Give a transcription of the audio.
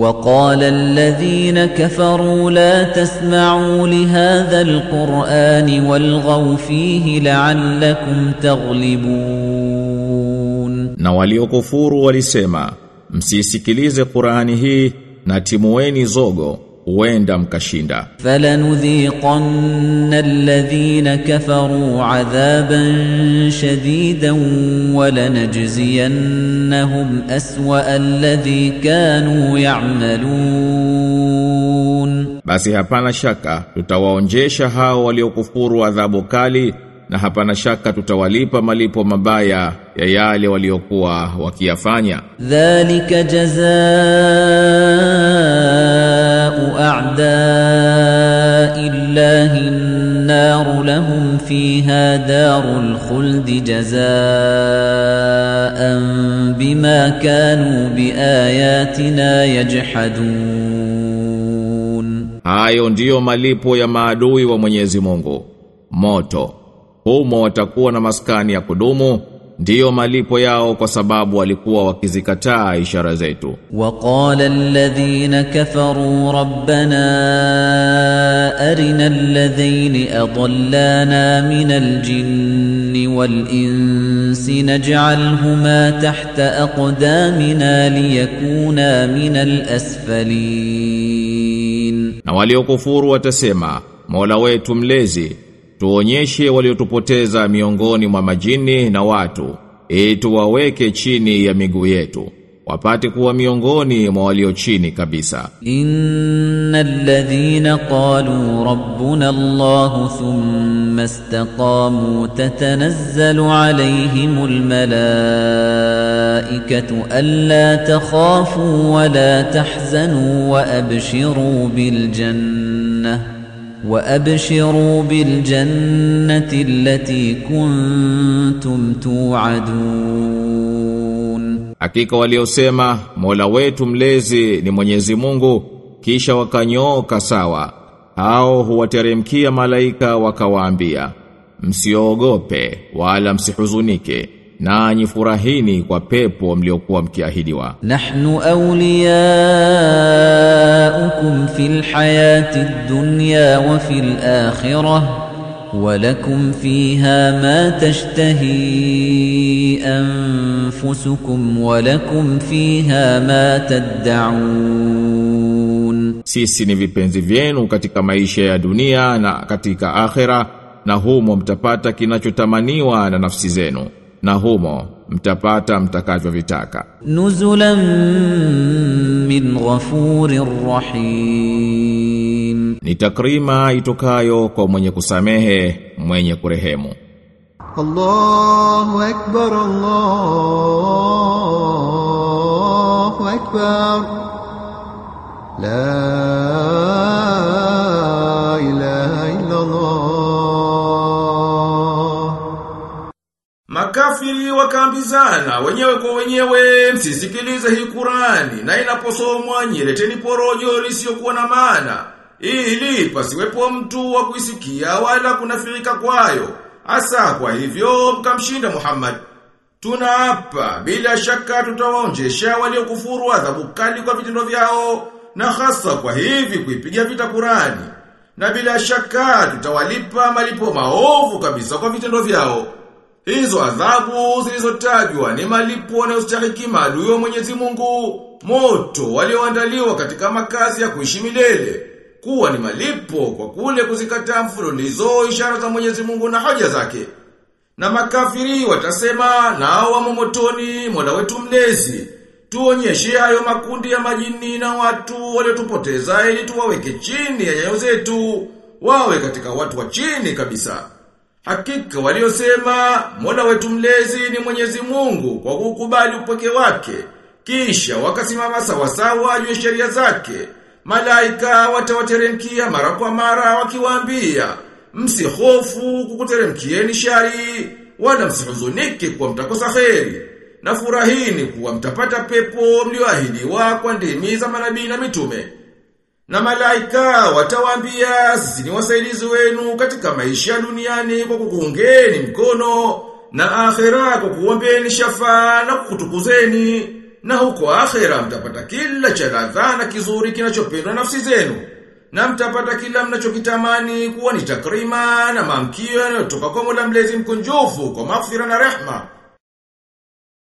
وقال الذين كفروا لا تسمعوا لهذا القرآن والغوا فيه لعلكم تغلبون Na waliokufuru walisema, msisikilize Qur'ani hii na timueni zogo, huenda mkashinda. Falanudhiqanna alladhina kafaru adhaban shadidan wa lanajziyannahum aswa alladhi kanu ya'malun, basi hapana shaka tutawaonjesha hao waliokufuru adhabu kali na hapana shaka tutawalipa malipo mabaya ya yale waliokuwa wakiyafanya. Dhalika jazaa أعداء الله النار لهم فيها دار الخلد جزاء بما كانوا بآياتنا يجحدون Hayo ndiyo malipo ya maadui wa Mwenyezi Mungu. Moto. Humo watakuwa na maskani ya kudumu, ndiyo malipo yao kwa sababu walikuwa wakizikataa ishara zetu. وقال الذين كفروا ربنا أرنا الذين أضلانا من الجن والإنس نجعلهما تحت أقدامنا ليكونا من الأسفلين Na waliokufuru watasema, Mola wetu mlezi, Tuonyeshe waliotupoteza miongoni mwa majini na watu, ili tuwaweke chini ya miguu yetu wapate kuwa miongoni mwa walio chini kabisa. Innal ladhina qalu rabbuna Allah thumma istaqamu tatanazzalu alayhimul malaikatu alla takhafu wa la tahzanu wa abshiru bil jannah وأبشروا بالجنة التي كنتم توعدون Hakika waliosema Mola wetu mlezi ni Mwenyezi Mungu kisha wakanyooka sawa hao huwateremkia malaika wakawaambia msiogope wala msihuzunike na nyifurahini kwa pepo mliokuwa mkiahidiwa. Nahnu awliyaukum fil hayati dunya wa fil akhirah wa lakum fiha ma tashtahi anfusukum wa lakum fiha ma tad'un, sisi ni vipenzi vyenu katika maisha ya dunia na katika akhera, na humo mtapata kinachotamaniwa na nafsi zenu na humo mtapata mtakavyovitaka. Nuzulan min ghafurir rahim, ni takrima itokayo kwa mwenye kusamehe mwenye kurehemu. Allahu akbar, Allahu akbar, la Makafiri wakaambizana wenyewe kwa wenyewe msisikilize hii Qurani na inaposomwa nyeleteni porojo lisiyokuwa na maana ili pasiwepo mtu wa kuisikia wala kunafirika kwayo. Hasa kwa hivyo mkamshinda Muhammad. Tunaapa bila shaka tutawaonjesha waliokufuru adhabu kali kwa vitendo vyao na hasa kwa hivi kuipiga vita Qurani. Na bila shaka tutawalipa malipo maovu kabisa kwa vitendo vyao Hizo adhabu zilizotajwa ni malipo yanayostahiki maadui wa Mwenyezi Mungu, moto walioandaliwa katika makazi ya kuishi milele, kuwa ni malipo kwa kule kuzikataa mfululizo ishara za Mwenyezi Mungu na hoja zake. Na makafiri watasema nao wamo motoni, Mola wetu mlezi, tuonyeshe hayo makundi ya majini na watu waliotupoteza ili tuwaweke chini ya nyayo zetu, wawe katika watu wa chini kabisa. Hakika waliosema Mola wetu mlezi ni Mwenyezi Mungu kwa kukubali upweke wake. Kisha wakasimama sawa sawa juu sheria zake. Malaika watawateremkia mara kwa mara wakiwaambia msihofu kukuteremkieni shari wala msihuzunike kwa mtakosa kheri na furahini kuwa mtapata pepo mlioahidiwa kwa ndimi za manabii na mitume na malaika watawambia sisi ni wasaidizi wenu katika maisha duniani kwa kukuungeni mkono na akhera kwa kuombeni shafaa na kukutukuzeni na huko akhera mtapata kila cha ladha na kizuri kinachopendwa nafsi zenu. Na mtapata kila mnachokitamani kuwa ni takrima na mamkio yanayotoka kwa Mola mlezi mkunjufu kwa maghfira na rehma.